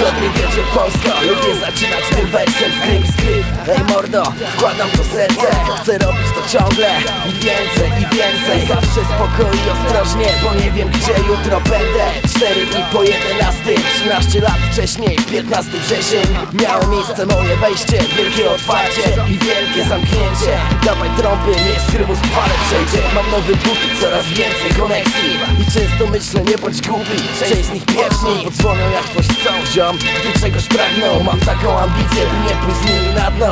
Dobry wieczór Polsko Lubię zaczynać tym wersem Skryw, skryw, ej mordo Wkładam to serce. Chcę robić to ciągle I więcej, i więcej. Zawsze spokojnie, ostrożnie Bo nie wiem gdzie jutro będę Cztery dni po 11 13 lat wcześniej 15 wrzesień. Miało miejsce moje wejście Wielkie otwarcie i wielkie zamknięcie. Dawaj trąby, niech skrywus w fale przejdzie. Mam nowy buty, coraz więcej koneksji I często myślę, nie bądź głupi. Część z nich pierwsi Podzwonią jak ktoś chcą ziom Gdy czegoś pragną Mam taką ambicję, by nie pójść z nimi na dno.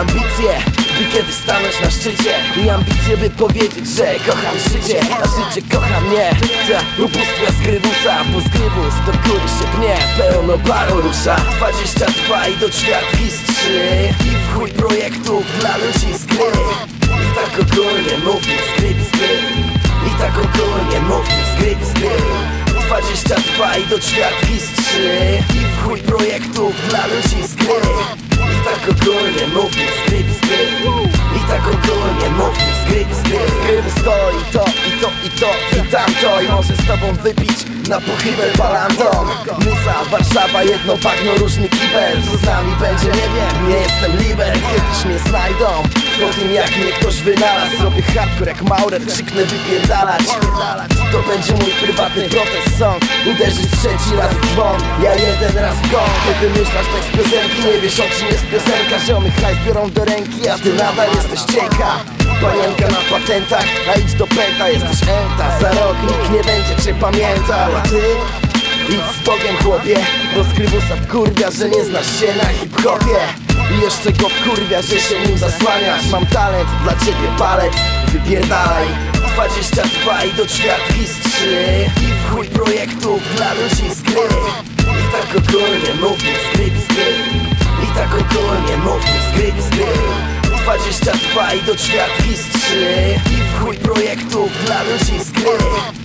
Ambicje, by kiedyś stanąć na szczycie? I ambicje, by powiedzieć, że kocham życie. A życie kocha mnie. Ta ubóstwa skrywusa Bo skrywus do góry się pnie Pełno baru rusza 22 i do ćwiartki z 3 I w chuj projektów dla ludzi z gry 22 i do ćwiartki z 3 I w chuj projektów dla ludzi z gry. I tak ogólnie mówię skryw, skryw I tak ogólnie mówię skryw, skryw Skryw stoi to i to i to i tamto. I może z tobą wypić na pochybę balandą Nysa, Warszawa, jedno bagno, różny kibel. Co z nami będzie, nie wiem, nie jestem liber. Kiedyś mnie znajdą Po tym jak mnie ktoś wynalazł Zrobię hardcore jak Maurer, krzyknę wypierdalać. To będzie mój prywatny protest song. Uderzysz trzeci raz w dzwon, ja jeden raz w gong. Ty wymyślasz tekst piosenki, nie wiesz o czym jest piosenka. Ziomy hajs biorą do ręki, a ty nadal jesteś cienka. Panienka na patentach, a idź do pęta, jesteś enta Za rok nikt nie będzie cię pamiętał, a ty? Idź z Bogiem chłopie, bo skrywusa wkurwia, że nie znasz się na hip-hopie I jeszcze go wkurwia, że się nim zasłaniasz. Mam talent, dla ciebie palec, wypierdalaj. 22 i do ćwiartki z 3 I w chuj projektów dla ludzi z gry. I tak ogólnie mówię skryw, skryw I tak ogólnie mówię skryw, skryw 22 i do ćwiartki z 3 I w chuj projektów dla ludzi z gry.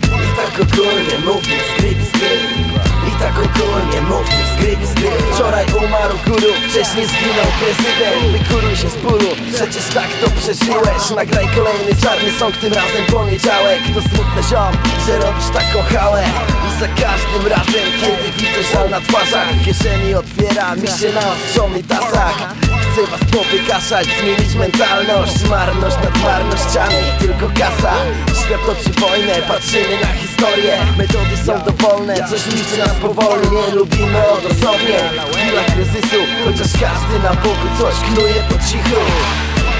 I tak ogólnie mówię skryw, skryw I tak ogólnie mówię skryw, skryw Wczoraj umarł guru, wcześniej zginął prezydent. Wykuruj się z bólu, przecież tak to przeżyłeś. Nagraj kolejny czarny song, tym razem poniedziałek. To smutny ziom, że robisz taką hałę I za każdym razem, kiedy widzę żal na twarzach W kieszeni otwiera mi się naostrzony tasak Chcę was powykaszać, zmienić mentalność Marność nad marnościami, tylko kasa. Świat toczy wojnę, patrzymy na historię. Metody są dowolne, coś niszczy nas powoli Nie lubimy odosobnie W chwilach kryzysu, chociaż każdy na boku coś knuje po cichu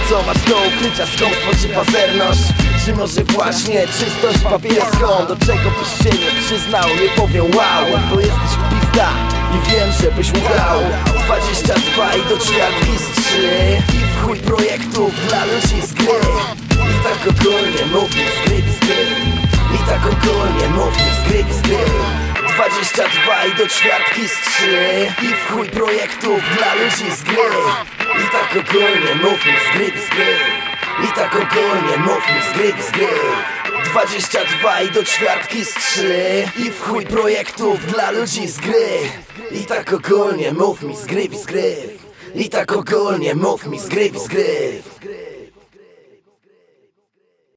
co masz do ukrycia, skąpstwo czy pazerność? Czy może właśnie czystość papieską? Do czego byś się nie przyznał, nie powiem wow Bo jesteś pizda i wiem, żebyś ugrał. 22 i do ćwiartki z 3 I w chuj projektów dla ludzi z gry. I tak ogólnie mówię skryw, skryw 22 i do ćwiartki z 3 I w chuj projektów dla ludzi z gry I tak ogólnie mówmy zgryw, zgryw I tak ogólnie mówmy zgryw, zgryw 22 i do ćwiartki z 3 I w chuj projektów dla ludzi z gry. I tak ogólnie mów mi zgryw, zgryw I tak ogólnie mów mi zgryw, zgryw